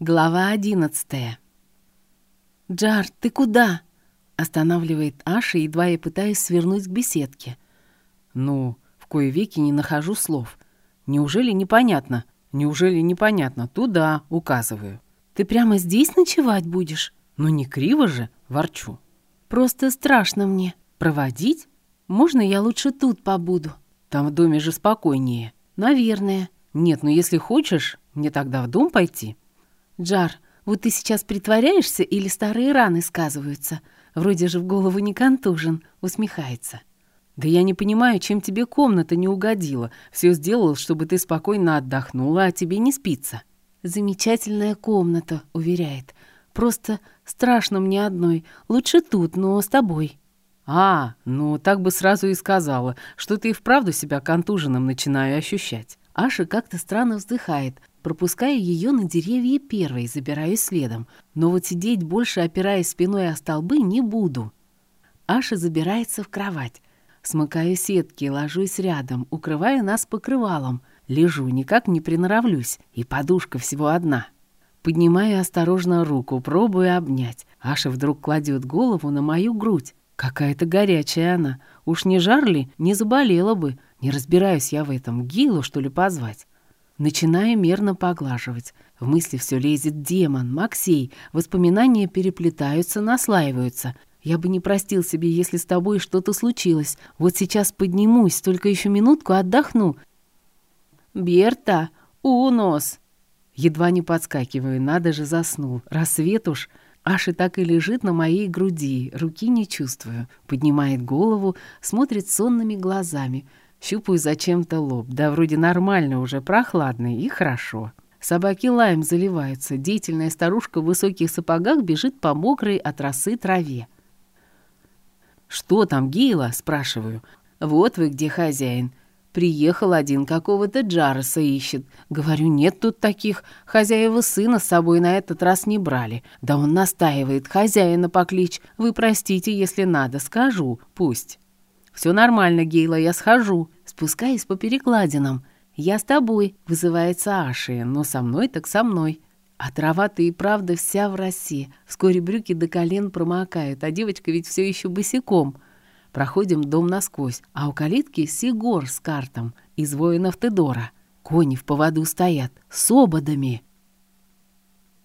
Глава одиннадцатая. «Джар, ты куда?» — останавливает Аша, едва я пытаюсь свернуть к беседке. «Ну, в кое веки не нахожу слов. Неужели непонятно? Неужели непонятно? Туда указываю». «Ты прямо здесь ночевать будешь?» «Ну не криво же, ворчу». «Просто страшно мне. Проводить? Можно я лучше тут побуду?» «Там в доме же спокойнее». «Наверное». «Нет, ну если хочешь, мне тогда в дом пойти». «Джар, вот ты сейчас притворяешься или старые раны сказываются? Вроде же в голову не контужен», — усмехается. «Да я не понимаю, чем тебе комната не угодила. Все сделал, чтобы ты спокойно отдохнула, а тебе не спится». «Замечательная комната», — уверяет. «Просто страшно мне одной. Лучше тут, но с тобой». «А, ну так бы сразу и сказала, что ты и вправду себя контуженным начинаю ощущать». Аша как-то странно вздыхает, пропуская ее на деревья первой, забираюсь следом. Но вот сидеть больше, опираясь спиной о столбы, не буду. Аша забирается в кровать. Смыкаю сетки, ложусь рядом, укрывая нас покрывалом. Лежу, никак не приноровлюсь, и подушка всего одна. Поднимаю осторожно руку, пробую обнять. Аша вдруг кладет голову на мою грудь. Какая-то горячая она. Уж не жар ли, не заболела бы. Не разбираюсь я в этом. Гилу, что ли, позвать? Начинаю мерно поглаживать. В мысли все лезет демон, Максей. Воспоминания переплетаются, наслаиваются. Я бы не простил себе, если с тобой что-то случилось. Вот сейчас поднимусь, только еще минутку отдохну. «Берта, унос!» Едва не подскакиваю, надо же заснул. Рассвет уж. Аши так и лежит на моей груди, руки не чувствую. Поднимает голову, смотрит сонными глазами. Щупаю зачем-то лоб. Да вроде нормально уже, прохладный и хорошо. Собаки лаем заливаются. Деятельная старушка в высоких сапогах бежит по мокрой от росы траве. «Что там, Гейла?» — спрашиваю. «Вот вы где хозяин. Приехал один, какого-то Джареса ищет. Говорю, нет тут таких. Хозяева сына с собой на этот раз не брали. Да он настаивает, хозяина поклич. Вы простите, если надо, скажу, пусть. Все нормально, Гейла, я схожу. Спускаясь по перекладинам. Я с тобой, вызывается Аши, но со мной так со мной. А трава-то и правда вся в росе. Вскоре брюки до колен промокают, а девочка ведь все еще босиком. Проходим дом насквозь, а у калитки Сигор с картом из воинов Тедора. Кони в поводу стоят, с ободами.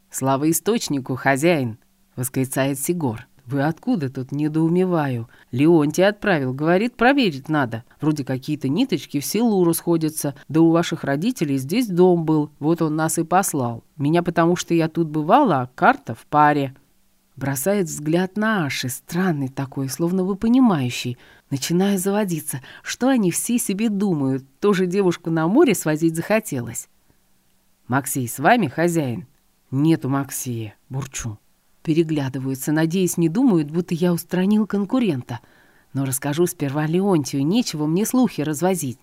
«Слава источнику, хозяин!» — восклицает Сигор. «Вы откуда тут недоумеваю? Леонтий отправил, говорит, проверить надо. Вроде какие-то ниточки в селу расходятся, да у ваших родителей здесь дом был, вот он нас и послал. Меня потому что я тут бывала, а карта в паре». Бросает взгляд на Аши, странный такой, словно вы понимающий. Начинаю заводиться. Что они все себе думают? Тоже девушку на море свозить захотелось. «Максей, с вами хозяин?» «Нету Максея», — бурчу. Переглядываются, надеясь, не думают, будто я устранил конкурента. Но расскажу сперва Леонтию, нечего мне слухи развозить.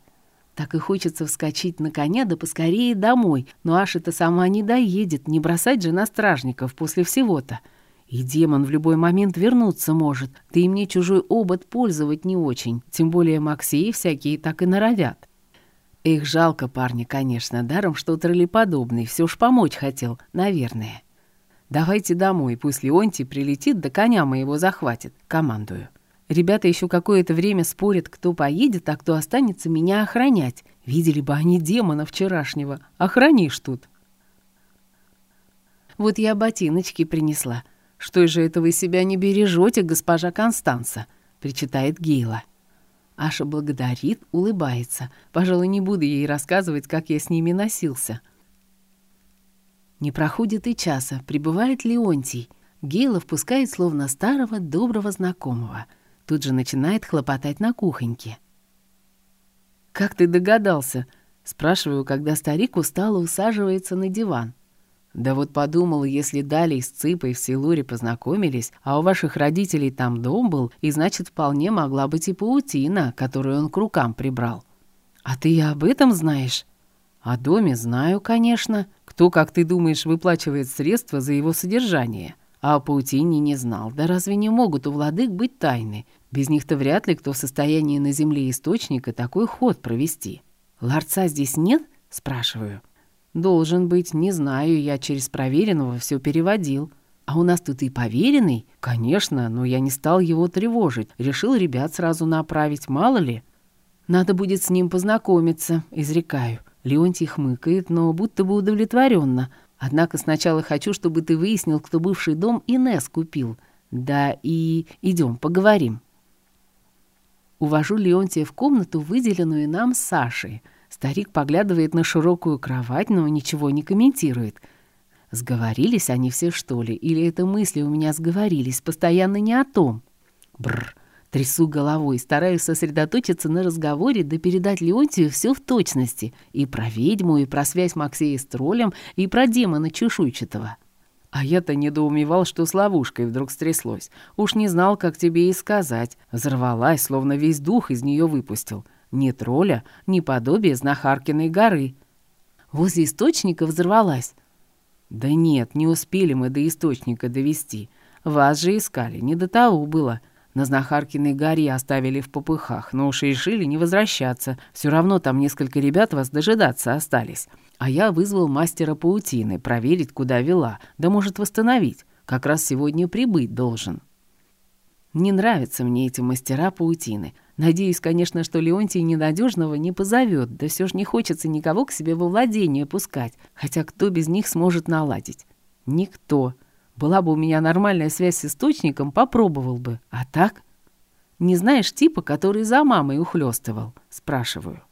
Так и хочется вскочить на коня да поскорее домой, но Аша-то сама не доедет, не бросать же на стражников после всего-то. И демон в любой момент вернуться может. Ты и мне чужой обод пользовать не очень. Тем более Максеи всякие так и норовят. Их жалко парня, конечно, даром, что троллеподобный. Все ж помочь хотел, наверное. Давайте домой, пусть Леонтий прилетит, да коня моего захватит. Командую. Ребята еще какое-то время спорят, кто поедет, а кто останется меня охранять. Видели бы они демона вчерашнего. Охранишь тут. Вот я ботиночки принесла. «Что же это вы себя не бережете, госпожа Констанца?» — причитает Гейла. Аша благодарит, улыбается. Пожалуй, не буду ей рассказывать, как я с ними носился. Не проходит и часа, прибывает Леонтий. Гейла впускает словно старого доброго знакомого. Тут же начинает хлопотать на кухоньке. «Как ты догадался?» — спрашиваю, когда старик устало усаживается на диван. Да вот подумал, если Дали с Ципой в Силуре познакомились, а у ваших родителей там дом был, и значит, вполне могла быть и паутина, которую он к рукам прибрал. А ты и об этом знаешь? О доме знаю, конечно. Кто, как ты думаешь, выплачивает средства за его содержание? А о паутине не знал. Да разве не могут у владык быть тайны? Без них-то вряд ли кто в состоянии на земле источника такой ход провести. Ларца здесь нет? Спрашиваю. «Должен быть, не знаю, я через проверенного все переводил». «А у нас тут и поверенный?» «Конечно, но я не стал его тревожить. Решил ребят сразу направить, мало ли». «Надо будет с ним познакомиться», — изрекаю. Леонтий хмыкает, но будто бы удовлетворенно. «Однако сначала хочу, чтобы ты выяснил, кто бывший дом Инес купил. Да и идем, поговорим». Увожу Леонтия в комнату, выделенную нам Сашей. Старик поглядывает на широкую кровать, но ничего не комментирует. Сговорились они все, что ли? Или это мысли у меня сговорились, постоянно не о том? Бррр. Трясу головой, стараюсь сосредоточиться на разговоре, да передать Леонтию все в точности. И про ведьму, и про связь Максея с троллем, и про демона чешуйчатого. А я-то недоумевал, что с ловушкой вдруг стряслось. Уж не знал, как тебе и сказать. Взорвалась, словно весь дух из нее выпустил. Ни тролля, ни подобие знахаркиной горы. Возле источника взорвалась. Да нет, не успели мы до источника довести. Вас же искали, не до того было. На Знахаркиной горе оставили в попыхах, но уж решили не возвращаться. Все равно там несколько ребят вас дожидаться остались. А я вызвал мастера паутины, проверить, куда вела, да может восстановить. Как раз сегодня прибыть должен. Не нравятся мне эти мастера паутины. Надеюсь, конечно, что Леонтий ненадежного не позовет, да все ж не хочется никого к себе во владение пускать, хотя кто без них сможет наладить? Никто. Была бы у меня нормальная связь с источником, попробовал бы. А так? Не знаешь типа, который за мамой ухлёстывал? Спрашиваю.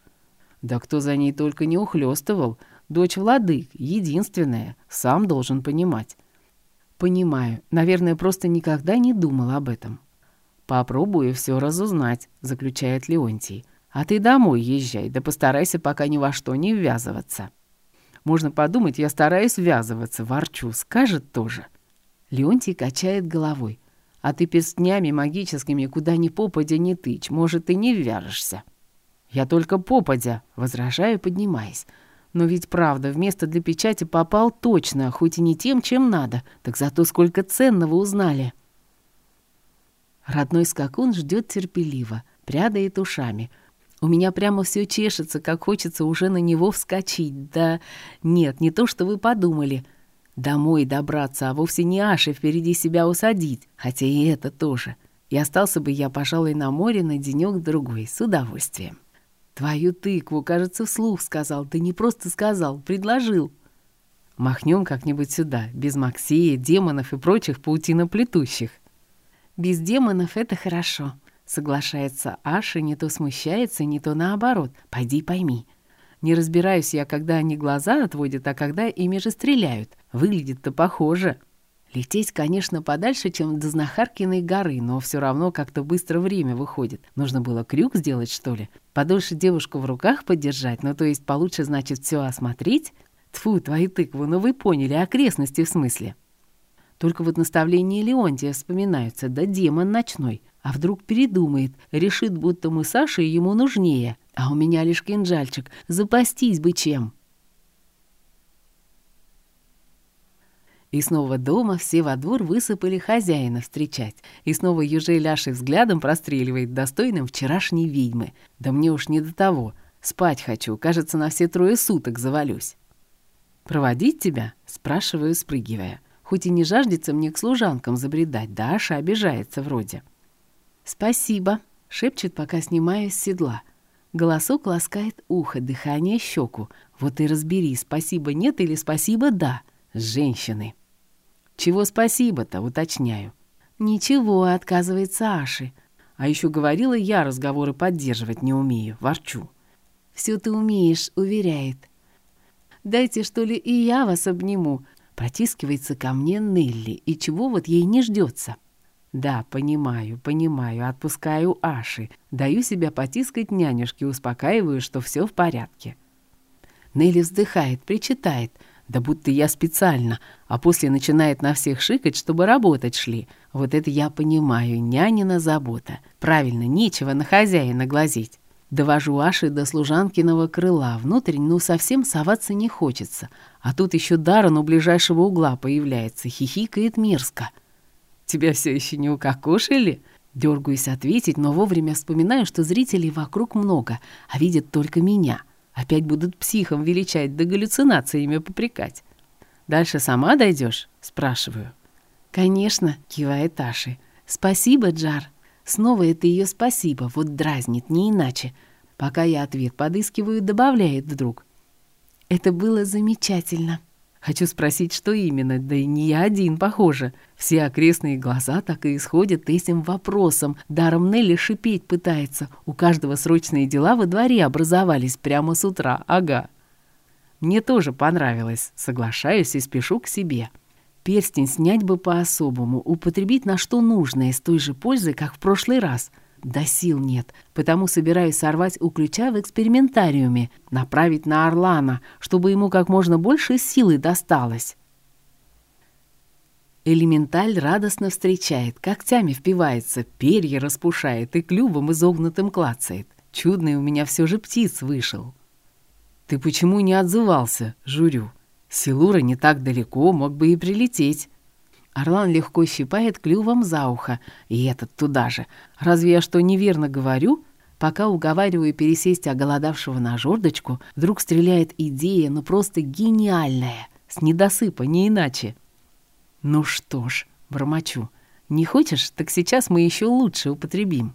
Да кто за ней только не ухлёстывал. Дочь владык, единственная. Сам должен понимать. Понимаю. Наверное, просто никогда не думал об этом. Попробую все разузнать, заключает Леонтий. А ты домой езжай, да постарайся пока ни во что не ввязываться. Можно подумать, я стараюсь ввязываться, ворчу, скажет тоже. Леонтий качает головой. «А ты перстнями магическими куда ни попадя не тычь, может, и не вяжешься». «Я только попадя», — возражаю, поднимаясь. «Но ведь правда, вместо для печати попал точно, хоть и не тем, чем надо, так зато сколько ценного узнали». Родной скакун ждет терпеливо, прядает ушами. У меня прямо все чешется, как хочется уже на него вскочить. Да нет, не то, что вы подумали. Домой добраться, а вовсе не Аши впереди себя усадить, хотя и это тоже. И остался бы я, пожалуй, на море на денёк-другой, с удовольствием. «Твою тыкву, кажется, вслух сказал. Ты не просто сказал, предложил». Махнем как-нибудь сюда, без Максея, демонов и прочих паутиноплетущих. «Без демонов это хорошо», — соглашается Аша, не то смущается, не то наоборот. «Пойди пойми, не разбираюсь я, когда они глаза отводят, а когда ими же стреляют. Выглядит-то похоже. Лететь, конечно, подальше, чем до Знахаркиной горы, но все равно как-то быстро время выходит. Нужно было крюк сделать, что ли? Подольше девушку в руках подержать, ну то есть получше, значит, все осмотреть? Тфу, твои тыквы, ну вы поняли, окрестности в смысле. Только вот наставления Леонтия вспоминаются, да демон ночной. А вдруг передумает, решит, будто мы Саша ему нужнее. А у меня лишь кинжальчик, запастись бы чем. И снова дома все во двор высыпали хозяина встречать. И снова Южей Ляшей взглядом простреливает достойным вчерашней ведьмы. Да мне уж не до того. Спать хочу, кажется, на все трое суток завалюсь. «Проводить тебя?» — спрашиваю, спрыгивая. Хоть и не жаждется мне к служанкам забредать, Даша обижается вроде. «Спасибо», — шепчет, пока снимаю с седла. Голосок ласкает ухо, дыхание щеку. Вот и разбери, спасибо нет или спасибо да. Женщины. Чего спасибо-то, уточняю. Ничего, отказывается Аши. А еще говорила, я разговоры поддерживать не умею, ворчу. Все ты умеешь, уверяет. Дайте, что ли, и я вас обниму. Протискивается ко мне Нелли, и чего вот ей не ждется. Да, понимаю, понимаю, отпускаю Аши. Даю себя потискать нянюшке, успокаиваю, что все в порядке. Нелли вздыхает, причитает, да будто я специально, а после начинает на всех шикать, чтобы работать шли. Вот это я понимаю, нянина забота. Правильно, нечего на хозяина глазеть. Довожу Аши до служанкиного крыла. Внутрь, ну, совсем соваться не хочется. А тут еще Даррен у ближайшего угла появляется, хихикает мерзко. Тебя все еще не укокошили?» Дергаюсь ответить, но вовремя вспоминаю, что зрителей вокруг много, а видят только меня. Опять будут психом величать да галлюцинациями попрекать. «Дальше сама дойдешь?» — спрашиваю. «Конечно», — кивает Аши. «Спасибо, Джар». Снова это ее спасибо, вот дразнит, не иначе. Пока я ответ подыскиваю, добавляет вдруг. Это было замечательно. Хочу спросить, что именно, да и не я один, похоже. Все окрестные глаза так и исходят этим вопросом. Даром Нелли шипеть пытается. У каждого срочные дела во дворе образовались прямо с утра, ага. Мне тоже понравилось, соглашаюсь и спешу к себе. Перстень снять бы по-особому, употребить на что нужное, с той же пользой, как в прошлый раз. Да сил нет, потому собираюсь сорвать у ключа в экспериментариуме, направить на Орлана, чтобы ему как можно больше силы досталось. Элементаль радостно встречает, когтями впивается, перья распушает и клювом изогнутым клацает. Чудный у меня все же птиц вышел. «Ты почему не отзывался?» — журю. Силура не так далеко, мог бы и прилететь. Орлан легко щипает клювом за ухо, и этот туда же. Разве я что неверно говорю? Пока уговариваю пересесть оголодавшего на жердочку, вдруг стреляет идея, ну просто гениальная, с недосыпа, не иначе. Ну что ж, бормочу, не хочешь, так сейчас мы еще лучше употребим.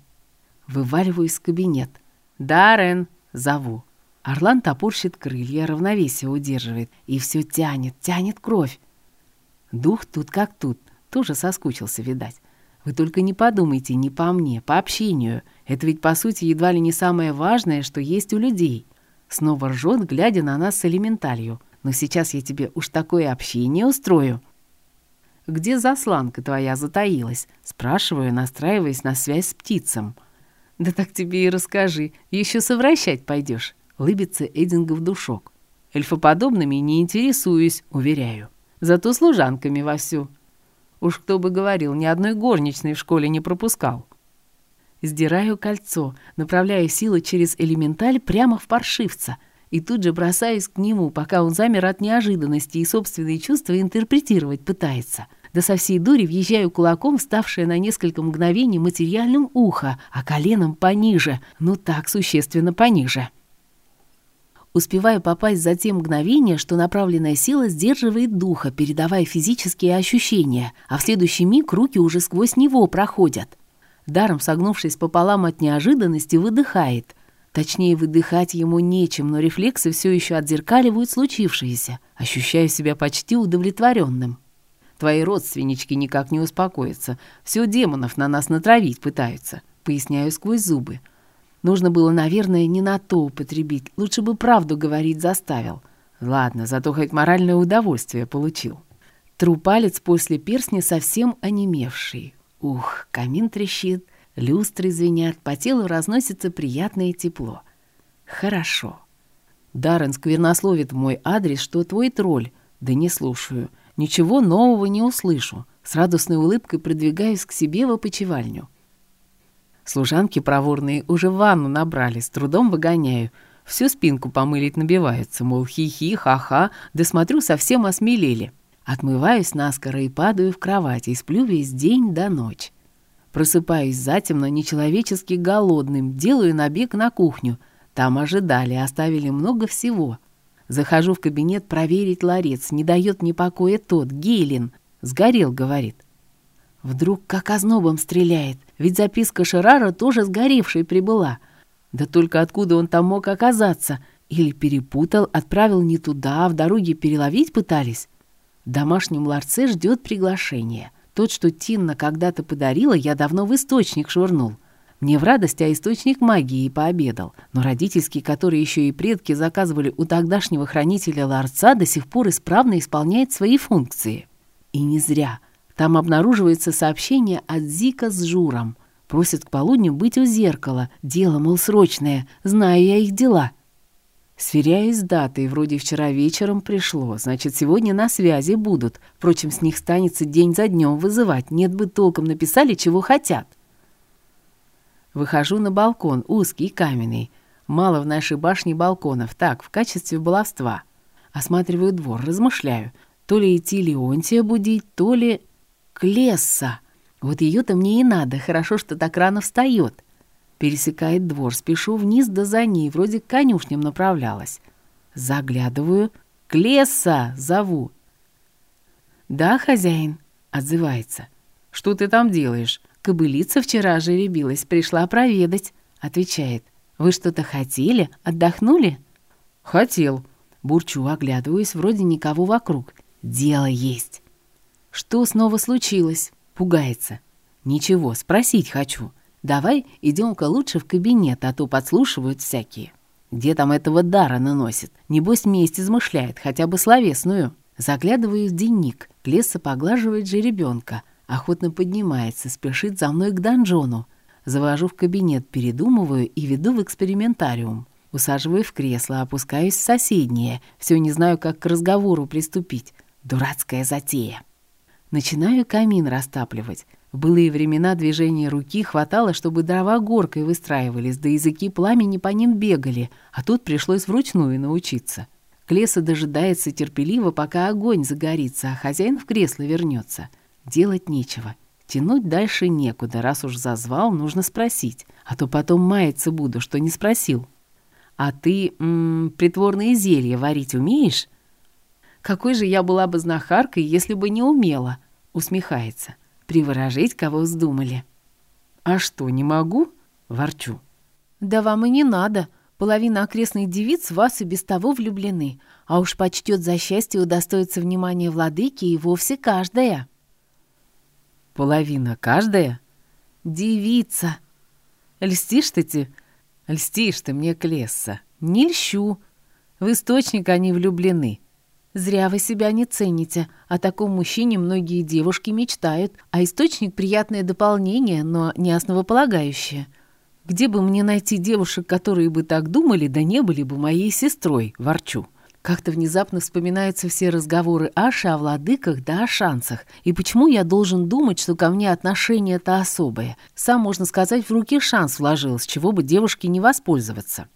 Вываливаюсь в кабинет. «Даррен!» — зову. Орлан топорщит крылья, равновесие удерживает, и все тянет, тянет кровь. Дух тут как тут, тоже соскучился, видать. Вы только не подумайте, не по мне, по общению. Это ведь, по сути, едва ли не самое важное, что есть у людей. Снова ржет, глядя на нас с элементалью. Но сейчас я тебе уж такое общение устрою. «Где засланка твоя затаилась?» Спрашиваю, настраиваясь на связь с птицем. «Да так тебе и расскажи. Еще совращать пойдешь лыбится Эдингов душок. Эльфоподобными не интересуюсь, уверяю. Зато служанками вовсю. Уж кто бы говорил, ни одной горничной в школе не пропускал. Сдираю кольцо, направляю силы через элементаль прямо в паршивца и тут же бросаюсь к нему, пока он замер от неожиданности и собственные чувства интерпретировать пытается. Да со всей дури въезжаю кулаком, ставшее на несколько мгновений материальным ухо, а коленом пониже, ну так, существенно пониже. Успеваю попасть за те мгновения, что направленная сила сдерживает духа, передавая физические ощущения, а в следующий миг руки уже сквозь него проходят. Даром согнувшись пополам от неожиданности, выдыхает. Точнее, выдыхать ему нечем, но рефлексы все еще отзеркаливают случившееся. Ощущаю себя почти удовлетворенным. Твои родственнички никак не успокоятся. Все демонов на нас натравить пытаются. Поясняю сквозь зубы. Нужно было, наверное, не на то употребить. Лучше бы правду говорить заставил. Ладно, зато хоть моральное удовольствие получил. Тру палец после перстня совсем онемевший. Ух, камин трещит, люстры звенят, по телу разносится приятное тепло. Хорошо. Даррен сквернословит мой адрес, что твой тролль. Да не слушаю. Ничего нового не услышу. С радостной улыбкой продвигаюсь к себе в опочивальню. Служанки проворные уже ванну набрали, с трудом выгоняю. Всю спинку помылить набиваются, мол, хи-хи, ха-ха, да смотрю, совсем осмелели. Отмываюсь наскоро и падаю в кровать, и сплю весь день до ночи. Просыпаюсь затемно, нечеловечески голодным, делаю набег на кухню. Там ожидали, оставили много всего. Захожу в кабинет проверить ларец, не дает мне покоя тот, Гейлин. Сгорел, говорит. Вдруг как ознобом стреляет, ведь записка Шерара тоже сгоревшей прибыла. Да только откуда он там мог оказаться? Или перепутал, отправил не туда, а в дороге переловить пытались? В домашнем ларце ждет приглашение. Тот, что Тинна когда-то подарила, я давно в источник швырнул. Мне в радость, а источник магии пообедал. Но родительский, который еще и предки заказывали у тогдашнего хранителя ларца, до сих пор исправно исполняет свои функции. И не зря. Там обнаруживается сообщение от Зика с Журом. Просят к полудню быть у зеркала. Дело, мол, срочное. Знаю я их дела. Сверяюсь с датой. Вроде вчера вечером пришло. Значит, сегодня на связи будут. Впрочем, с них станется день за днем вызывать. Нет бы толком написали, чего хотят. Выхожу на балкон, узкий, каменный. Мало в нашей башне балконов. Так, в качестве баловства. Осматриваю двор, размышляю. То ли идти Леонтия будить, то ли... Клесса. Вот ее-то мне и надо, хорошо, что так рано встает. Пересекает двор, спешу вниз да за ней, вроде к конюшням направлялась. Заглядываю. «Клесса!» — зову. «Да, хозяин», — отзывается. «Что ты там делаешь?» «Кобылица вчера жеребилась, пришла проведать», — отвечает. «Вы что-то хотели? Отдохнули?» «Хотел». Бурчу, оглядываюсь, вроде никого вокруг. «Дело есть». «Что снова случилось?» Пугается. «Ничего, спросить хочу. Давай идем-ка лучше в кабинет, а то подслушивают всякие. Где там этого дара наносит? Небось, месть измышляет, хотя бы словесную». Заглядываю в денник. Клесса поглаживает жеребенка. Охотно поднимается, спешит за мной к донжону. Завожу в кабинет, передумываю и веду в экспериментариум. Усаживаю в кресло, опускаюсь в соседнее. Все не знаю, как к разговору приступить. Дурацкая затея. Начинаю камин растапливать. В былые времена движения руки хватало, чтобы дрова горкой выстраивались, да языки пламени по ним бегали, а тут пришлось вручную научиться. Клеса дожидается терпеливо, пока огонь загорится, а хозяин в кресло вернется. Делать нечего. Тянуть дальше некуда, раз уж зазвал, нужно спросить. А то потом маяться буду, что не спросил. «А ты м -м, притворные зелья варить умеешь?» «Какой же я была бы знахаркой, если бы не умела?» Усмехается. «Приворожить, кого вздумали». «А что, не могу?» Ворчу. «Да вам и не надо. Половина окрестных девиц в вас и без того влюблены, а уж почтет за счастье удостоиться внимания владыки и вовсе каждая». «Половина каждая?» «Девица». «Льстишь ты те? Льстишь ты мне, Клесса. Не льщу. В источник они влюблены». «Зря вы себя не цените. О таком мужчине многие девушки мечтают, а источник — приятное дополнение, но не основополагающее». Где бы мне найти девушек, которые бы так думали, да не были бы моей сестрой, ворчу. Как-то внезапно вспоминаются все разговоры Аши о владыках да о шансах. И почему я должен думать, что ко мне отношение-то особое? Сам, можно сказать, в руки шанс вложил, с чего бы девушке не воспользоваться.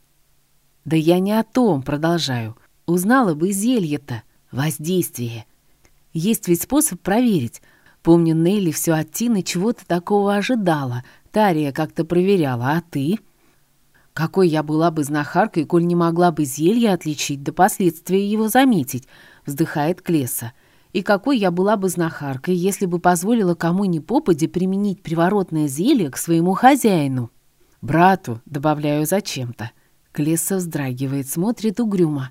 Да я не о том, продолжаю. Узнала бы зелье-то, воздействие. Есть ведь способ проверить. Помню, Нелли все от Тины чего-то такого ожидала, Тария как-то проверяла, а ты? Какой я была бы знахаркой, коль не могла бы зелье отличить, до последствия его заметить, вздыхает Клеса. И какой я была бы знахаркой, если бы позволила кому ни попади применить приворотное зелье к своему хозяину? Брату, добавляю зачем-то. Клесса вздрагивает, смотрит угрюмо.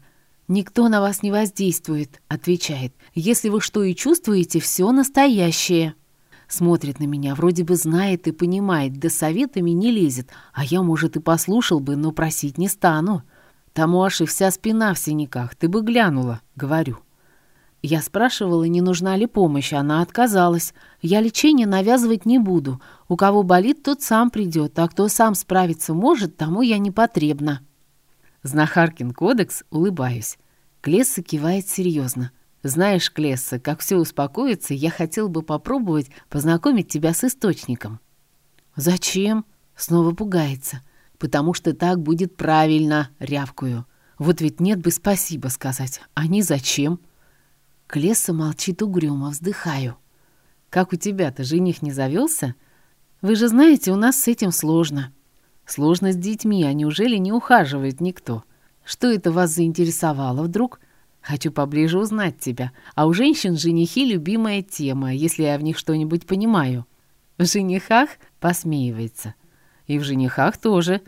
«Никто на вас не воздействует», — отвечает. «Если вы что и чувствуете, все настоящее». Смотрит на меня, вроде бы знает и понимает, да советами не лезет, а я, может, и послушал бы, но просить не стану. Тому аж и вся спина в синяках, ты бы глянула, говорю. Я спрашивала, не нужна ли помощь, она отказалась. Я лечение навязывать не буду. У кого болит, тот сам придет, а кто сам справиться может, тому я не потребна. Знахаркин кодекс, улыбаюсь. Клесса кивает серьезно. Знаешь, Клесса, как все успокоится, я хотел бы попробовать познакомить тебя с источником». «Зачем?» — снова пугается. «Потому что так будет правильно», — рявкую. «Вот ведь нет бы спасибо сказать. Они зачем?» Клесса молчит угрюмо, вздыхаю. «Как у тебя-то жених не завелся? Вы же знаете, у нас с этим сложно». «Сложно с детьми, а неужели не ухаживает никто? Что это вас заинтересовало вдруг?» Хочу поближе узнать тебя. А у женщин женихи — любимая тема, если я в них что-нибудь понимаю. В женихах посмеивается. И в женихах тоже.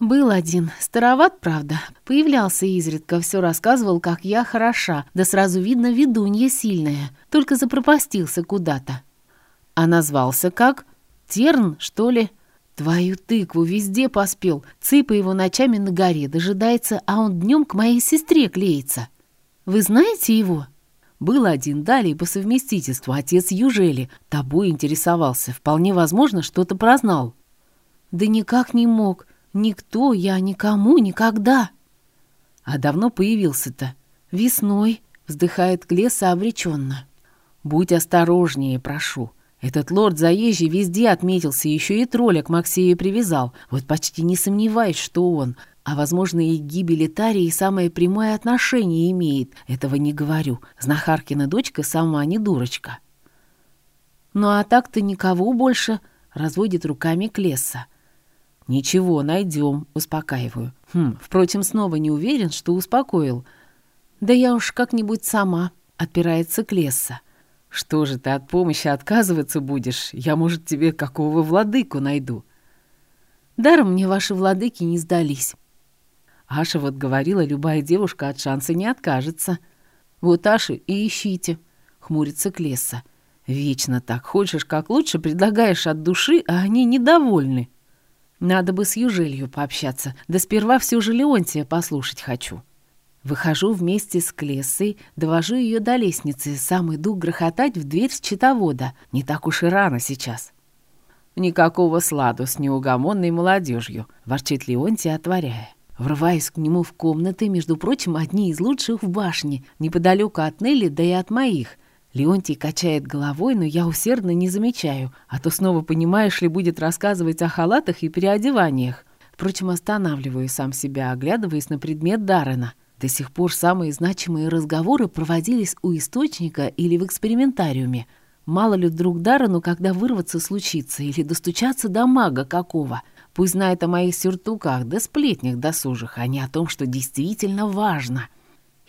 Был один. Староват, правда. Появлялся изредка, все рассказывал, как я хороша. Да сразу видно, ведунья сильная. Только запропастился куда-то. А назвался как? Терн, что ли? Твою тыкву везде поспел. Цыпа его ночами на горе дожидается, а он днем к моей сестре клеится. Вы знаете его?» «Был один далее по совместительству, отец Южели. Тобой интересовался. Вполне возможно, что-то прознал». «Да никак не мог. Никто, я никому, никогда». «А давно появился-то?» «Весной», — вздыхает Клеса обреченно. «Будь осторожнее, прошу. Этот лорд заезжий везде отметился, еще и тролля к Максею привязал. Вот почти не сомневаюсь, что он. А, возможно, и гибели Тарии самое прямое отношение имеет. Этого не говорю. Знахаркина дочка сама не дурочка. Ну а так-то никого больше, разводит руками Клесса. «Ничего, найдем», — успокаиваю. Хм, впрочем, снова не уверен, что успокоил. «Да я уж как-нибудь сама», — отпирается Клесса. «Что же ты от помощи отказываться будешь? Я, может, тебе какого владыку найду». «Даром мне ваши владыки не сдались». Аша вот говорила, любая девушка от шанса не откажется. «Вот Аши и ищите», — хмурится Клесса. «Вечно так. Хочешь как лучше, предлагаешь от души, а они недовольны». Надо бы с Южелью пообщаться, да сперва всю же Леонтия послушать хочу. Выхожу вместе с Клессой, довожу ее до лестницы, сам иду грохотать в дверь с читовода. Не так уж и рано сейчас. «Никакого сладу с неугомонной молодежью», — ворчит Леонтий, отворяя. Врываюсь к нему в комнаты, между прочим, одни из лучших в башне, неподалеку от Нелли, да и от моих. Леонтий качает головой, но я усердно не замечаю, а то снова, понимаешь ли, будет рассказывать о халатах и переодеваниях. Впрочем, останавливаю сам себя, оглядываясь на предмет Даррена. До сих пор самые значимые разговоры проводились у источника или в экспериментариуме. Мало ли вдруг Даррену, когда вырваться случится, или достучаться до мага какого. Пусть знает о моих сюртуках, да сплетнях досужих, а не о том, что действительно важно.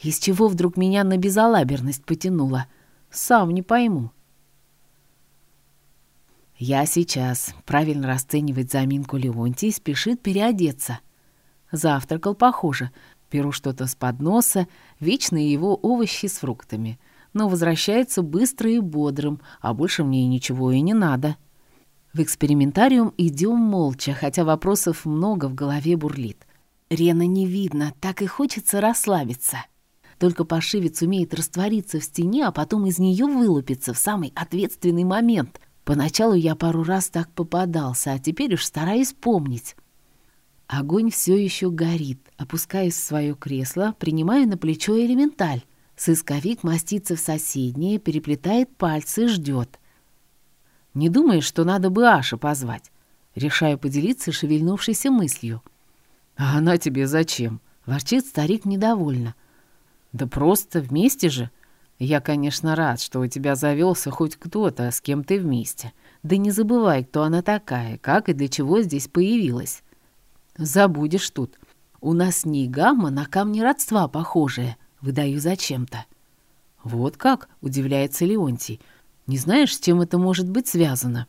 Из чего вдруг меня на безалаберность потянуло — сам не пойму. Я сейчас правильно расценивать заминку Леонтий спешит переодеться. Завтракал, похоже. Беру что-то с подноса, вечные его овощи с фруктами. Но возвращается быстро и бодрым, а больше мне ничего и не надо. В экспериментариум идем молча, хотя вопросов много в голове бурлит. Рена не видно, так и хочется расслабиться. Только пошивец умеет раствориться в стене, а потом из нее вылупиться в самый ответственный момент. Поначалу я пару раз так попадался, а теперь уж стараюсь помнить. Огонь все еще горит. Опускаюсь в свое кресло, принимаю на плечо элементаль. Сысковик мастится в соседнее, переплетает пальцы, ждет. Не думаешь, что надо бы Аша позвать? Решаю поделиться шевельнувшейся мыслью. «А она тебе зачем?» — ворчит старик недовольно. Да просто вместе же. Я, конечно, рад, что у тебя завелся хоть кто-то, с кем ты вместе. Да не забывай, кто она такая, как и для чего здесь появилась. Забудешь тут. У нас с ней гамма на камне родства похожая. Выдаю зачем-то. Вот как, удивляется Леонтий. Не знаешь, с чем это может быть связано?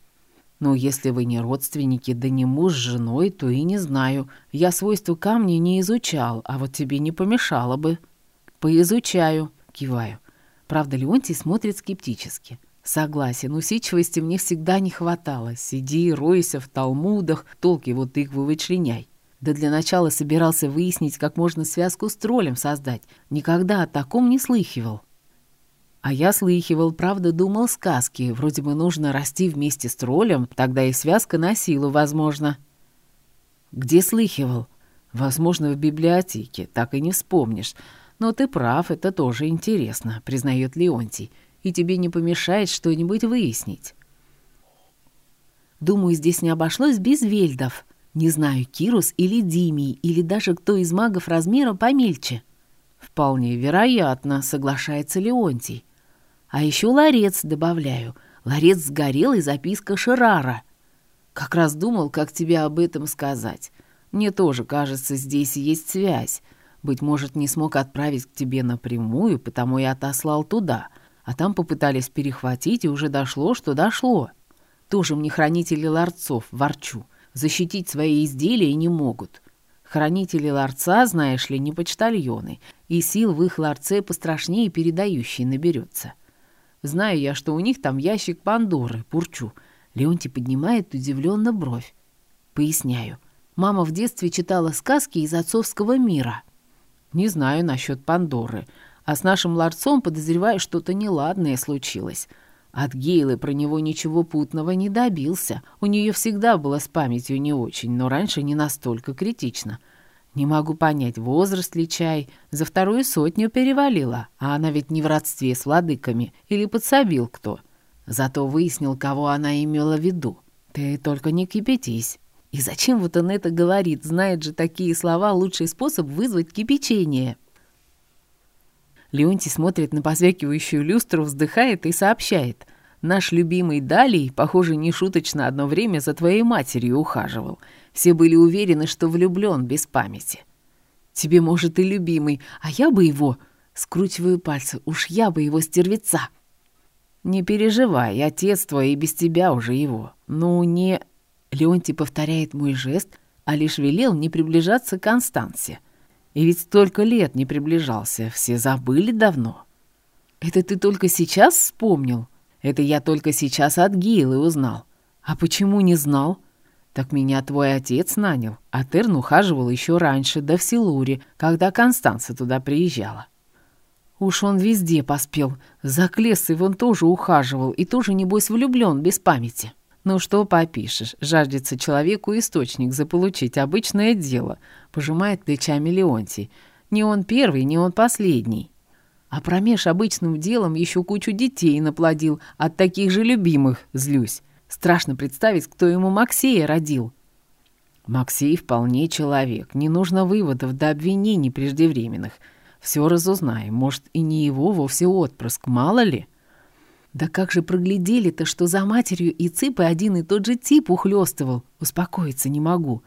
Ну, если вы не родственники, да не муж с женой, то и не знаю. Я свойства камня не изучал, а вот тебе не помешало бы. «Поизучаю», — киваю. Правда, Леонтий смотрит скептически. «Согласен, усидчивости мне всегда не хватало. Сиди, ройся в талмудах, толки вот их вычленяй. Да для начала собирался выяснить, как можно связку с троллем создать. Никогда о таком не слыхивал». А я слыхивал, правда, думал сказки. Вроде бы нужно расти вместе с троллем, тогда и связка на силу возможно. Где слыхивал? Возможно, в библиотеке, так и не вспомнишь. «Но ты прав, это тоже интересно», — признает Леонтий. «И тебе не помешает что-нибудь выяснить». Думаю, здесь не обошлось без вельдов. Не знаю, Кирус или Димий, или даже кто из магов размера помельче. Вполне вероятно, соглашается Леонтий. А еще ларец, добавляю. Ларец сгорел и записка Шерара. Как раз думал, как тебе об этом сказать. Мне тоже кажется, здесь есть связь. Быть может, не смог отправить к тебе напрямую, потому и отослал туда. А там попытались перехватить, и уже дошло, что дошло. Тоже мне хранители ларцов, ворчу. Защитить свои изделия не могут. Хранители ларца, знаешь ли, не почтальоны, и сил в их ларце пострашнее передающий наберется. Знаю я, что у них там ящик Пандоры, пурчу. Леонтий поднимает удивленно бровь. Поясняю. Мама в детстве читала сказки из отцовского мира. Не знаю насчет Пандоры, а с нашим ларцом подозреваю, что-то неладное случилось. От Гейлы про него ничего путного не добился. У нее всегда было с памятью не очень, но раньше не настолько критично. Не могу понять, возраст ли чай. За вторую сотню перевалила, а она ведь не в родстве с владыками. Или подсобил кто. Зато выяснил, кого она имела в виду. Ты только не кипятись. И зачем вот он это говорит? Знает же такие слова лучший способ вызвать кипячение. Леонтий смотрит на позвякивающую люстру, вздыхает и сообщает. Наш любимый Далий, похоже, нешуточно одно время за твоей матерью ухаживал. Все были уверены, что влюблен без памяти. Тебе, может, и любимый, а я бы его... Скручиваю пальцы, уж я бы его стервеца. Не переживай, отец твой и без тебя уже его. Ну, не... Леонтий повторяет мой жест, а лишь велел не приближаться к Констансе. И ведь столько лет не приближался, все забыли давно. Это ты только сейчас вспомнил? Это я только сейчас от Гилы узнал. А почему не знал? Так меня твой отец нанял, а Терн ухаживал еще раньше, да в Силуре, когда Констанция туда приезжала. Уж он везде поспел. За Клессой он тоже ухаживал и тоже, небось, влюблен без памяти. Ну что попишешь, жаждется человеку источник заполучить, обычное дело, пожимает плечами Леонтий. Не он первый, не он последний. А промеж обычным делом еще кучу детей наплодил, от таких же любимых злюсь. Страшно представить, кто ему Максея родил. Максей вполне человек, не нужно выводов до обвинений преждевременных. Все разузнаем, может, и не его вовсе отпрыск, мало ли. Да как же проглядели-то, что за матерью и цыпой один и тот же тип ухлёстывал, успокоиться не могу.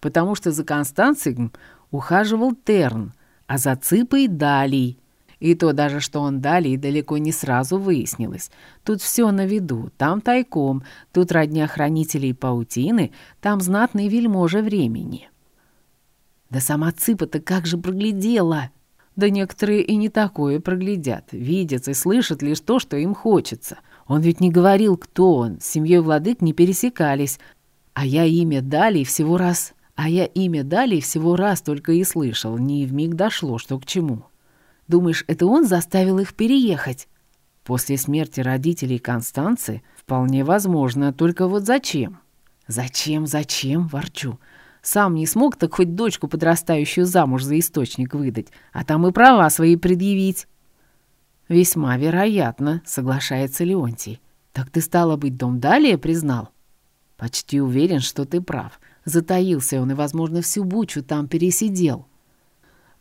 Потому что за Констанцией ухаживал Терн — а за Цыпой Далей. И то даже, что он Далей, далеко не сразу выяснилось. Тут все на виду, там тайком, тут родня хранителей паутины, там знатный вельможа времени. Да сама Цыпа-то как же проглядела! Да некоторые и не такое проглядят, видят и слышат лишь то, что им хочется. Он ведь не говорил, кто он, с семьей владык не пересекались, а я имя Далей всего раз а я имя Дали всего раз только и слышал, не вмиг дошло, что к чему. Думаешь, это он заставил их переехать? После смерти родителей Констанции вполне возможно, только вот зачем? Зачем, зачем, ворчу. Сам не смог, так хоть дочку подрастающую замуж за источник выдать, а там и права свои предъявить. Весьма вероятно, соглашается Леонтий. Так ты, стало быть, дом далее признал? Почти уверен, что ты прав. Затаился он и, возможно, всю бучу там пересидел.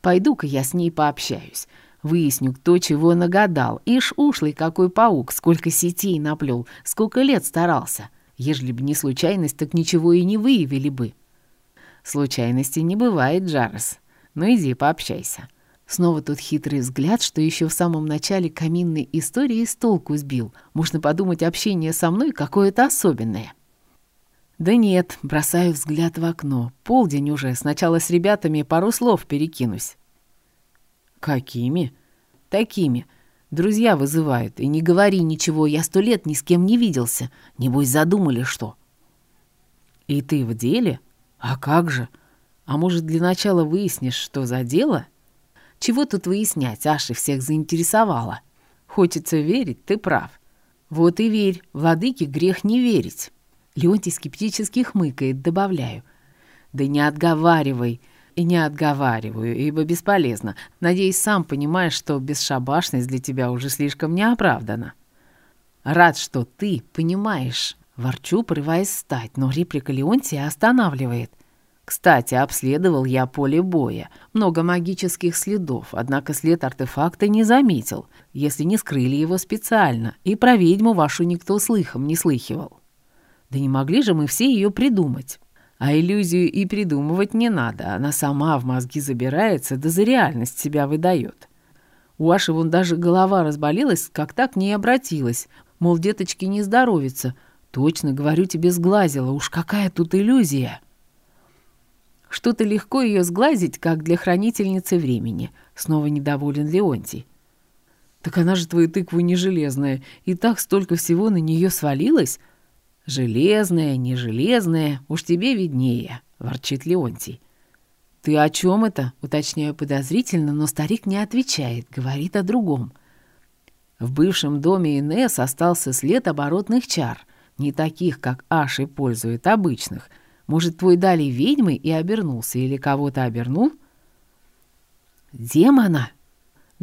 Пойду-ка я с ней пообщаюсь. Выясню, кто чего нагадал. Ишь ушлый какой паук, сколько сетей наплел, сколько лет старался. Ежели бы не случайность, так ничего и не выявили бы. Случайности не бывает, Джарес. Ну иди пообщайся. Снова тот хитрый взгляд, что еще в самом начале каминной истории с толку сбил. Можно подумать, общение со мной какое-то особенное. Да нет, бросаю взгляд в окно. Полдень уже, сначала с ребятами пару слов перекинусь. Какими? Такими. Друзья вызывают. И не говори ничего, я сто лет ни с кем не виделся. Небось, задумали что. И ты в деле? А как же? А может, для начала выяснишь, что за дело? Чего тут выяснять, Аши всех заинтересовала. Хочется верить, ты прав. Вот и верь, владыке грех не верить. Леонтий скептически хмыкает, добавляю. «Да не отговаривай!» «И не отговариваю, ибо бесполезно. Надеюсь, сам понимаешь, что бесшабашность для тебя уже слишком неоправдана». «Рад, что ты понимаешь». Ворчу, порываясь встать, но реплика Леонтия останавливает. Кстати, обследовал я поле боя. Много магических следов, однако след артефакта не заметил, если не скрыли его специально, и про ведьму вашу никто слыхом не слыхивал. Да не могли же мы все ее придумать. А иллюзию и придумывать не надо. Она сама в мозги забирается, да за реальность себя выдает. У Аши вон даже голова разболелась, как так не обратилась. Мол, деточки не здоровится. Точно, говорю тебе, сглазила. Уж какая тут иллюзия. Что-то легко ее сглазить, как для хранительницы времени. Снова недоволен Леонтий. Так она же твою тыкву не железная. И так столько всего на нее свалилось. «Железное, не железное, уж тебе виднее», — ворчит Леонтий. «Ты о чем это?» — уточняю подозрительно, но старик не отвечает, говорит о другом. В бывшем доме Инесс остался след оборотных чар, не таких, как Аши пользует, обычных. Может, твой дали ведьмы и обернулся, или кого-то обернул? «Демона!»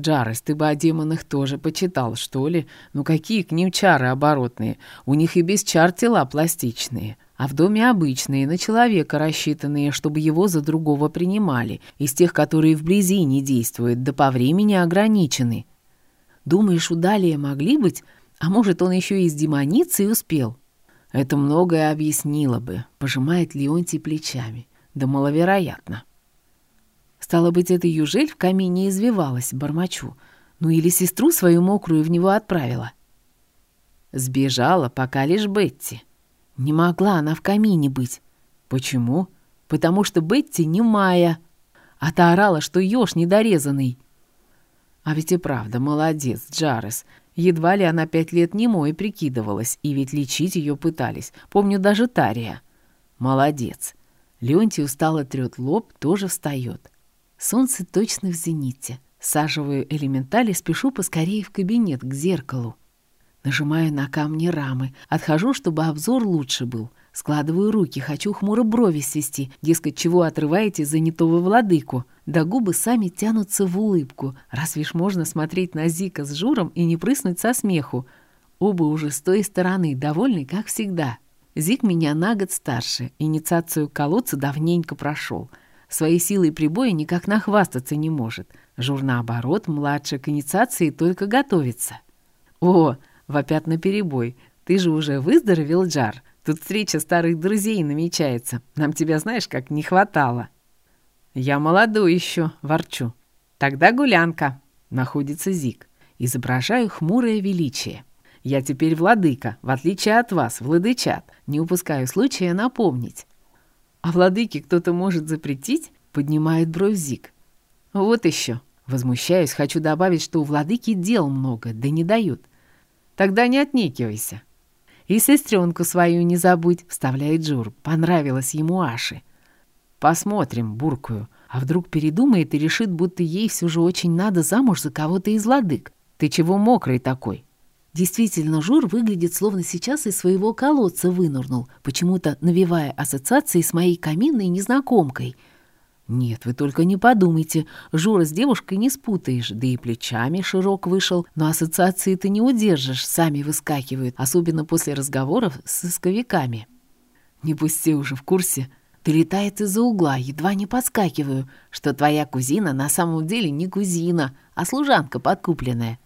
Джарес, ты бы о демонах тоже почитал, что ли? Ну какие к ним чары оборотные? У них и без чар тела пластичные. А в доме обычные, на человека рассчитанные, чтобы его за другого принимали. Из тех, которые вблизи не действуют, да по времени ограничены. Думаешь, у Далия могли быть А может, он еще и с демоницей успел? Это многое объяснило бы, пожимает Леонтий плечами. Да маловероятно. Стало быть, эта южель в камине извивалась, бормочу. Ну или сестру свою мокрую в него отправила. Сбежала, пока лишь Бетти. Не могла она в камине быть. Почему? Потому что Бетти не Майя. А та орала, что еж недорезанный. А ведь и правда, молодец, Джарес. Едва ли она пять лет немой прикидывалась, и ведь лечить ее пытались. Помню даже Тария. Молодец. Леонтий устало трет лоб, тоже встает. Солнце точно в зените. Саживаю элементаль и спешу поскорее в кабинет, к зеркалу. Нажимаю на камни рамы, отхожу, чтобы обзор лучше был. Складываю руки, хочу хмуро брови свести, дескать, чего отрываете занятого владыку. Да губы сами тянутся в улыбку. Разве ж можно смотреть на Зика с Журом и не прыснуть со смеху? Оба уже с той стороны, довольны, как всегда. Зик меня на год старше, инициацию колодца давненько прошел. Своей силой прибоя никак нахвастаться не может. Жур, наоборот, младше к инициации только готовится. «О!» — вопят наперебой. «Ты же уже выздоровел, Джар? Тут встреча старых друзей намечается. Нам тебя, знаешь, как не хватало». «Я молодой еще», — ворчу. «Тогда гулянка», — находится Зик. Изображаю хмурое величие. Я теперь владыка, в отличие от вас, владычат. Не упускаю случая напомнить. А владыке кто-то может запретить? Поднимает бровь Зик. Вот еще. Возмущаюсь, хочу добавить, что у владыки дел много, да не дают. Тогда не отнекивайся. И сестренку свою не забудь, вставляет Джур. Понравилось ему Аши. Посмотрим, буркую. А вдруг передумает и решит, будто ей все же очень надо замуж за кого-то из владык. Ты чего мокрый такой? Действительно, Жур выглядит, словно сейчас из своего колодца вынырнул, почему-то навевая ассоциации с моей каминной незнакомкой. Нет, вы только не подумайте, Жура с девушкой не спутаешь, да и плечами широк вышел, но ассоциации ты не удержишь, сами выскакивают, особенно после разговоров с исковиками. Не пусти уже в курсе. Прилетает из-за угла, едва не подскакиваю, что твоя кузина на самом деле не кузина, а служанка подкупленная.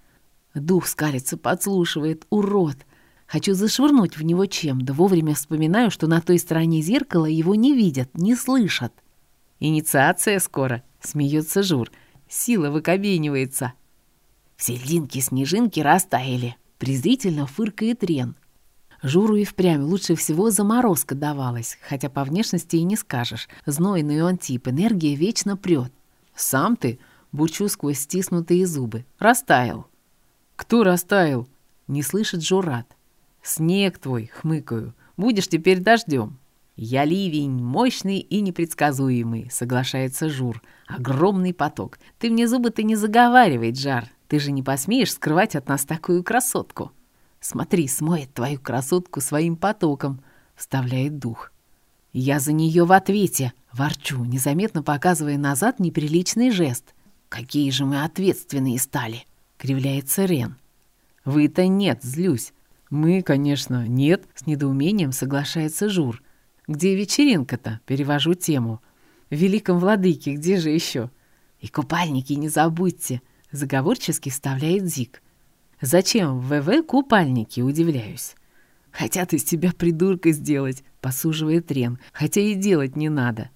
Дух скалится, подслушивает. Урод! Хочу зашвырнуть в него чем, да вовремя вспоминаю, что на той стороне зеркала его не видят, не слышат. «Инициация скоро», — смеется Жур. «Сила выкобенивается». Все льдинки-снежинки растаяли. Презрительно фыркает Рен. Журу и впрямь лучше всего заморозка давалась, хотя по внешности и не скажешь. Знойный он тип, энергия вечно прет. «Сам ты», — бурчу сквозь стиснутые зубы, — «растаял». «Кто растаял?» — не слышит Журат. «Снег твой», — хмыкаю, — «будешь теперь дождем». «Я ливень, мощный и непредсказуемый», — соглашается Жур. «Огромный поток. Ты мне зубы-то не заговаривай, Джар. Ты же не посмеешь скрывать от нас такую красотку». «Смотри, смоет твою красотку своим потоком», — вставляет дух. «Я за нее в ответе», — ворчу, незаметно показывая назад неприличный жест. «Какие же мы ответственные стали!» кривляется Рен. «Вы-то нет, злюсь. Мы, конечно, нет», — с недоумением соглашается Жур. «Где вечеринка-то?» — перевожу тему. «В Великом Владыке, где же еще?» «И купальники не забудьте», — заговорчески вставляет Зик. «Зачем в ВВ купальники?» — удивляюсь. «Хотят из тебя придурка сделать», — посуживает Рен, «хотя и делать не надо».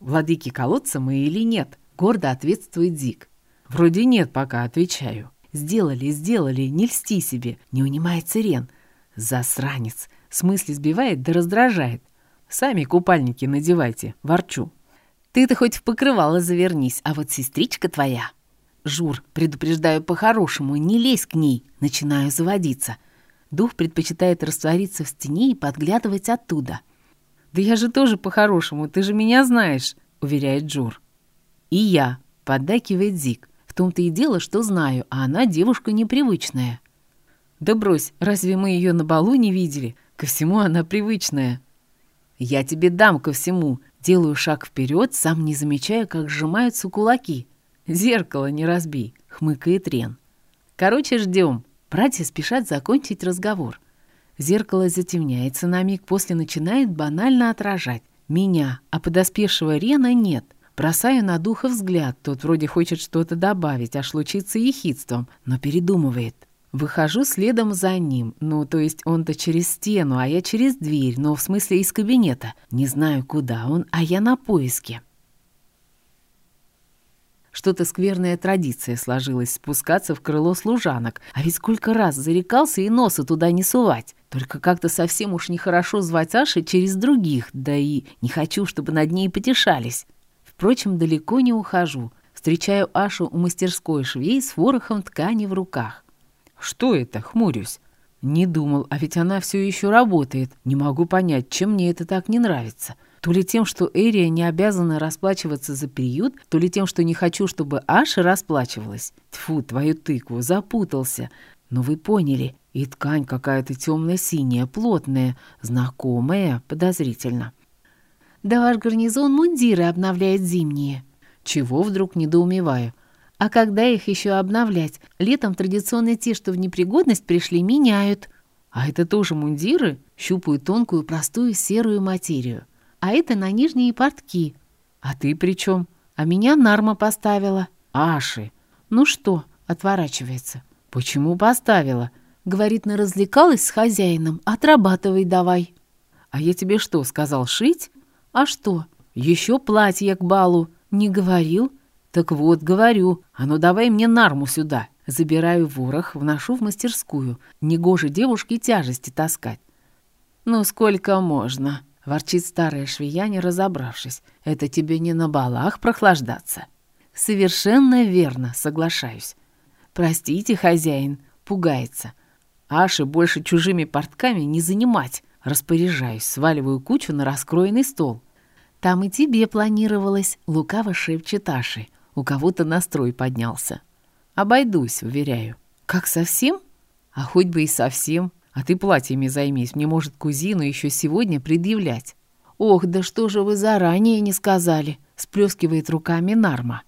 «Владыки колодца мы или нет?» — гордо ответствует Зик. «Вроде нет пока», — отвечаю. «Сделали, сделали, не льсти себе», — не унимается Рен. «Засранец! В смысле сбивает да раздражает. Сами купальники надевайте, ворчу». «Ты-то хоть в покрывало завернись, а вот сестричка твоя...» «Жур, предупреждаю по-хорошему, не лезь к ней!» Начинаю заводиться. Дух предпочитает раствориться в стене и подглядывать оттуда. «Да я же тоже по-хорошему, ты же меня знаешь!» — уверяет Джур. «И я!» — поддакивает Зик. В том-то и дело, что знаю, а она девушка непривычная. Да брось, разве мы ее на балу не видели? Ко всему она привычная. Я тебе дам ко всему. Делаю шаг вперед, сам не замечая, как сжимаются кулаки. Зеркало не разбей, хмыкает Рен. Короче, ждем. Братья спешат закончить разговор. Зеркало затемняется на миг, после начинает банально отражать. Меня, а подоспевшего Рена нет — Бросаю на духа взгляд, тот вроде хочет что-то добавить, аж лучится ехидством, но передумывает. Выхожу следом за ним. Ну, то есть он-то через стену, а я через дверь, но в смысле из кабинета. Не знаю, куда он, а я на поиске. Что-то скверная традиция сложилась спускаться в крыло служанок. А ведь сколько раз зарекался и носа туда не сувать. Только как-то совсем уж нехорошо звать Аши через других, да и не хочу, чтобы над ней потешались. Впрочем, далеко не ухожу. Встречаю Ашу у мастерской швей с ворохом ткани в руках. «Что это?» — хмурюсь. «Не думал, а ведь она все еще работает. Не могу понять, чем мне это так не нравится. То ли тем, что Эрия не обязана расплачиваться за приют, то ли тем, что не хочу, чтобы Аша расплачивалась. Тьфу, твою тыкву, запутался. Но вы поняли, и ткань какая-то темно-синяя, плотная, знакомая, подозрительно». «Да ваш гарнизон мундиры обновляет зимние». «Чего вдруг недоумеваю?» А когда их еще обновлять? Летом традиционно те, что в непригодность пришли, меняют. А это тоже мундиры? Щупают тонкую, простую серую материю. А это на нижние портки. А ты при чем? А меня Нарма поставила. Аши. Ну что? Отворачивается. Почему поставила? Говорит, на развлекалась с хозяином. Отрабатывай давай. А я тебе что, сказал шить? А что? Еще платье к балу. Не говорил. «Так вот, говорю, а ну давай мне нарму сюда». Забираю ворох, вношу в мастерскую. Негоже девушке тяжести таскать. «Ну сколько можно?» — ворчит старая швея, не разобравшись. «Это тебе не на балах прохлаждаться». «Совершенно верно, соглашаюсь». «Простите, хозяин», — пугается. «Аши больше чужими портками не занимать». Распоряжаюсь, сваливаю кучу на раскроенный стол. «Там и тебе планировалось», — лукаво шепчет Аши. У кого-то настрой поднялся. Обойдусь, уверяю. Как совсем? А хоть бы и совсем. А ты платьями займись, мне может кузину еще сегодня предъявлять. Ох, да что же вы заранее не сказали? Сплескивает руками Нарма.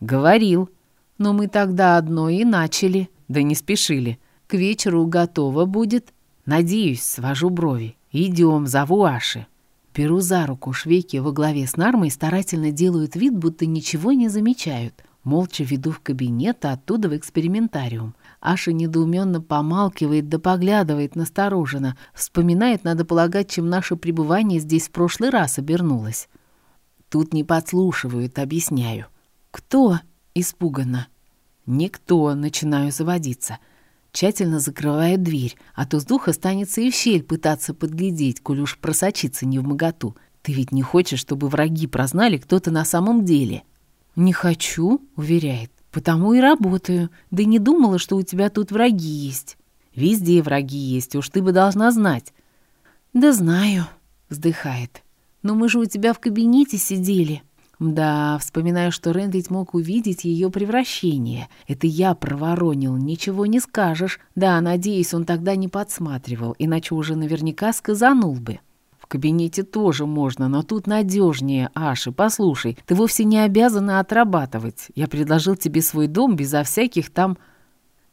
Говорил. Но мы тогда одно и начали. Да не спешили. К вечеру готово будет. Надеюсь, свожу брови. Идем, зову Аши. Беру за руку швейки во главе с Нармой старательно делают вид, будто ничего не замечают. Молча веду в кабинет, а оттуда в экспериментариум. Аша недоуменно помалкивает да поглядывает настороженно. Вспоминает, надо полагать, чем наше пребывание здесь в прошлый раз обернулось. Тут не подслушивают, объясняю. «Кто?» — испуганно. «Никто», — начинаю заводиться — Тщательно закрывая дверь, а то с духа останется и в щель пытаться подглядеть, коль уж просочиться не в моготу. Ты ведь не хочешь, чтобы враги прознали, кто ты на самом деле?» «Не хочу», — уверяет, — «потому и работаю. Да не думала, что у тебя тут враги есть». «Везде враги есть, уж ты бы должна знать». «Да знаю», — вздыхает. «Но мы же у тебя в кабинете сидели». Да, вспоминаю, что Рен ведь мог увидеть ее превращение. Это я проворонил, ничего не скажешь. Да, надеюсь, он тогда не подсматривал, иначе уже наверняка сказанул бы. В кабинете тоже можно, но тут надежнее. Аши, послушай, ты вовсе не обязана отрабатывать. Я предложил тебе свой дом безо всяких там...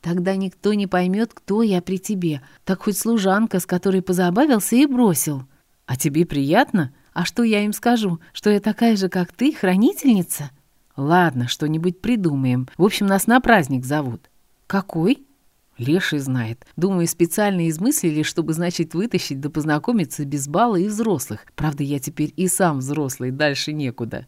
Тогда никто не поймет, кто я при тебе. Так хоть служанка, с которой позабавился и бросил. А тебе приятно? А что я им скажу? Что я такая же, как ты, хранительница? Ладно, что-нибудь придумаем. В общем, нас на праздник зовут. Какой? Леший знает. Думаю, специально измыслили, чтобы, значит, вытащить да познакомиться без бала и взрослых. Правда, я теперь и сам взрослый, дальше некуда.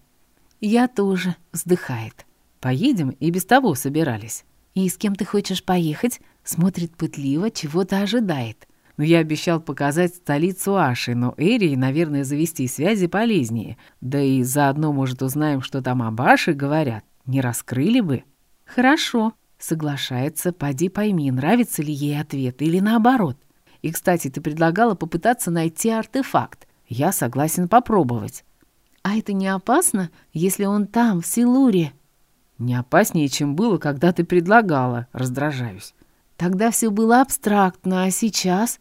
Я тоже, вздыхает. Поедем и без того собирались. И с кем ты хочешь поехать? Смотрит пытливо, чего-то ожидает. Но я обещал показать столицу Аши, но Эрии, наверное, завести связи полезнее. Да и заодно, может, узнаем, что там об Аше говорят. Не раскрыли бы?» «Хорошо», — соглашается. «Поди пойми, нравится ли ей ответ или наоборот. И, кстати, ты предлагала попытаться найти артефакт. Я согласен попробовать». «А это не опасно, если он там, в Силуре?» «Не опаснее, чем было, когда ты предлагала», — раздражаюсь. «Тогда все было абстрактно, а сейчас...»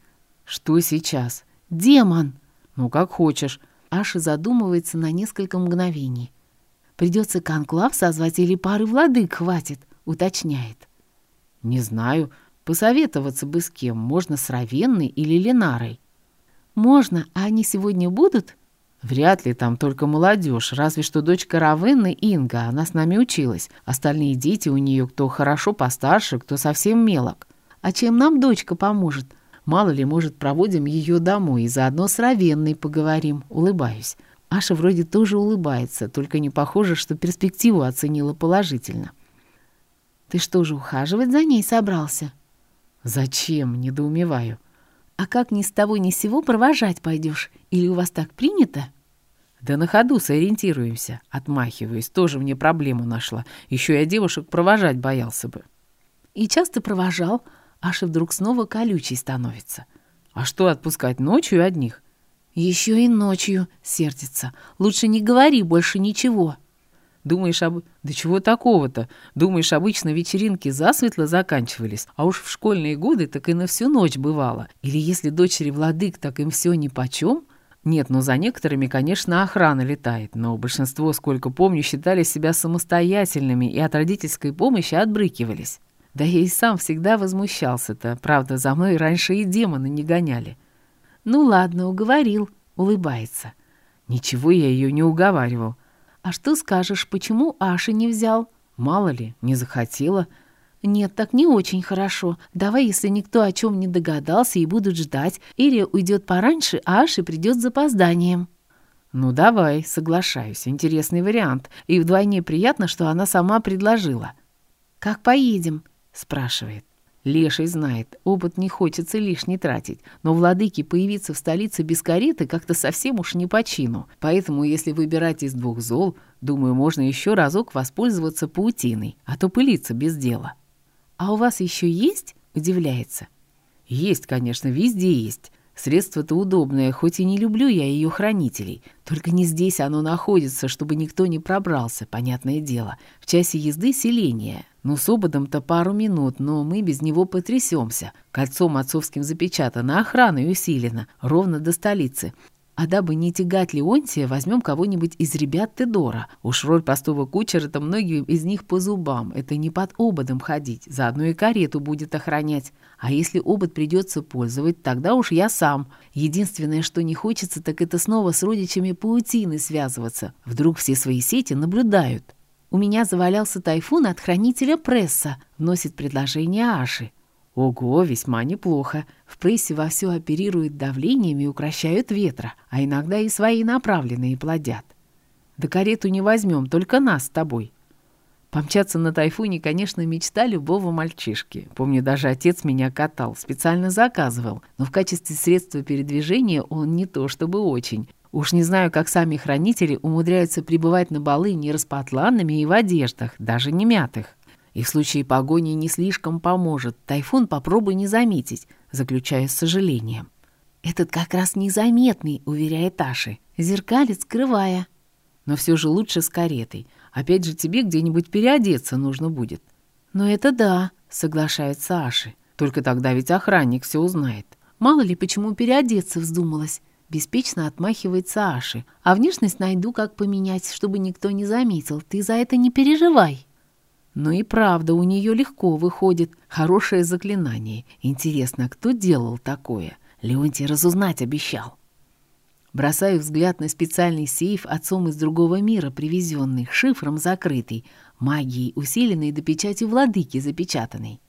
«Что сейчас?» «Демон!» «Ну, как хочешь». Аша задумывается на несколько мгновений. «Придется конклав созвать или пары владык хватит?» — уточняет. «Не знаю. Посоветоваться бы с кем. Можно с Равенной или Ленарой». «Можно. А они сегодня будут?» «Вряд ли там только молодежь, разве что дочка Равенны Инга, она с нами училась. Остальные дети у нее кто хорошо постарше, кто совсем мелок. А чем нам дочка поможет? Мало ли, может, проводим ее домой и заодно с Равенной поговорим. Улыбаюсь. Аша вроде тоже улыбается, только не похоже, что перспективу оценила положительно. «Ты что же, ухаживать за ней собрался?» «Зачем?» — недоумеваю. «А как ни с того ни с сего провожать пойдешь? Или у вас так принято?» «Да на ходу сориентируемся», — отмахиваясь. Тоже мне проблему нашла. Еще я девушек провожать боялся бы. «И часто провожал?» Аша вдруг снова колючей становится. «А что отпускать ночью одних?» «Еще и ночью», — сердится. «Лучше не говори больше ничего». Думаешь, об... Да чего такого-то? Думаешь, обычно вечеринки засветло заканчивались, а уж в школьные годы так и на всю ночь бывало. Или если дочери владык, так им все нипочем? Нет, ну за некоторыми, конечно, охрана летает, но большинство, сколько помню, считали себя самостоятельными и от родительской помощи отбрыкивались. Да я и сам всегда возмущался-то, правда, за мной раньше и демоны не гоняли. «Ну ладно, уговорил», — улыбается. «Ничего я ее не уговаривал. «А что скажешь, почему Аши не взял?» «Мало ли, не захотела». «Нет, так не очень хорошо. Давай, если никто о чем не догадался и будут ждать, Ирия уйдет пораньше, а Аши придет с запозданием». «Ну давай, соглашаюсь. Интересный вариант. И вдвойне приятно, что она сама предложила». «Как поедем?» — спрашивает. Леший знает, опыт не хочется лишний тратить, но владыке появиться в столице без кареты как-то совсем уж не по чину. Поэтому, если выбирать из двух зол, думаю, можно еще разок воспользоваться паутиной, а то пылиться без дела. «А у вас еще есть?» — удивляется. «Есть, конечно, везде есть. Средство-то удобное, хоть и не люблю я ее хранителей. Только не здесь оно находится, чтобы никто не пробрался, понятное дело. В часе езды селение, ну, с ободом-то пару минут, но мы без него потрясемся. Кольцом отцовским запечатано, охраной усилено, ровно до столицы. А дабы не тягать Леонтия, возьмем кого-нибудь из ребят Тедора. Уж роль простого кучера-то многим из них по зубам. Это не под ободом ходить, заодно и карету будет охранять. А если обод придется пользовать, тогда уж я сам. Единственное, что не хочется, так это снова с родичами паутины связываться. Вдруг все свои сети наблюдают. У меня завалялся тайфун от хранителя пресса, вносит предложение Аши. Ого, весьма неплохо. В прессе вовсю оперируют давлением и укращают ветра, а иногда и свои направленные плодят. Да карету не возьмем, только нас с тобой. Помчаться на тайфуне, конечно, мечта любого мальчишки. Помню, даже отец меня катал, специально заказывал, но в качестве средства передвижения он не то чтобы очень. Уж не знаю, как сами хранители умудряются пребывать на балы не распотланными и в одеждах, даже не мятых. И в случае погони не слишком поможет. Тайфун попробуй не заметить, заключаю с сожалением. «Этот как раз незаметный», — уверяет Аши, зеркалит, скрывая. «Но все же лучше с каретой. Опять же тебе где-нибудь переодеться нужно будет». «Но это да», — соглашается Аши. «Только тогда ведь охранник все узнает». Мало ли, почему переодеться вздумалась. Беспечно отмахивается Аши. «А внешность найду, как поменять, чтобы никто не заметил. Ты за это не переживай». Ну и правда, у нее легко выходит. Хорошее заклинание. Интересно, кто делал такое? Леонтий разузнать обещал. Бросаю взгляд на специальный сейф отцом из другого мира привезенный, шифром закрытый, магией усиленной до печати владыки запечатанной.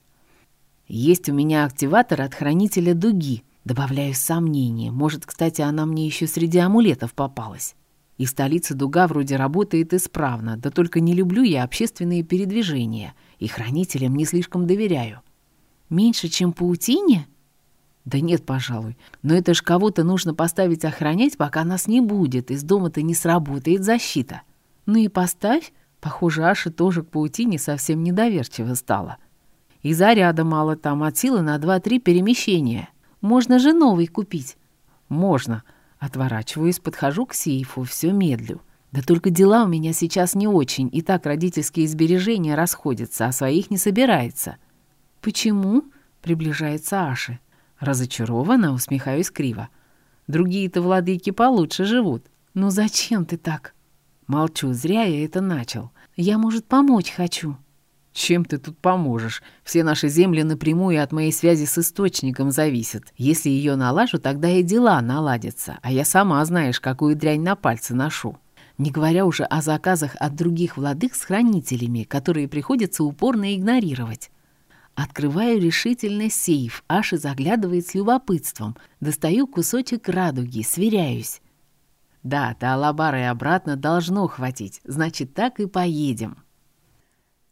Есть у меня активатор от хранителя дуги — Добавляю сомнение. Может, кстати, она мне еще среди амулетов попалась. И в столице дуга вроде работает исправно, да только не люблю я общественные передвижения, и хранителям не слишком доверяю. Меньше, чем паутине? Да нет, пожалуй. Но это ж кого-то нужно поставить охранять, пока нас не будет, из дома-то не сработает защита. Ну и поставь. Похоже, Аша тоже к паутине совсем недоверчиво стала. И заряда мало там, от силы на два-три перемещения. Можно же новый купить». «Можно». Отворачиваюсь, подхожу к сейфу, все медлю. Да только дела у меня сейчас не очень, и так родительские сбережения расходятся, а своих не собирается. «Почему?» — приближается Аши. Разочарованно усмехаюсь криво. Другие-то владыки получше живут. «Ну зачем ты так?» Молчу, зря я это начал. «Я, может, помочь хочу». Чем ты тут поможешь? Все наши земли напрямую от моей связи с источником зависят. Если ее налажу, тогда и дела наладятся. А я сама, знаешь, какую дрянь на пальцы ношу. Не говоря уже о заказах от других владык с хранителями, которые приходится упорно игнорировать. Открываю решительно сейф, Аша заглядывает с любопытством. Достаю кусочек радуги, сверяюсь. Да, до Алабара и обратно должно хватить, значит, так и поедем.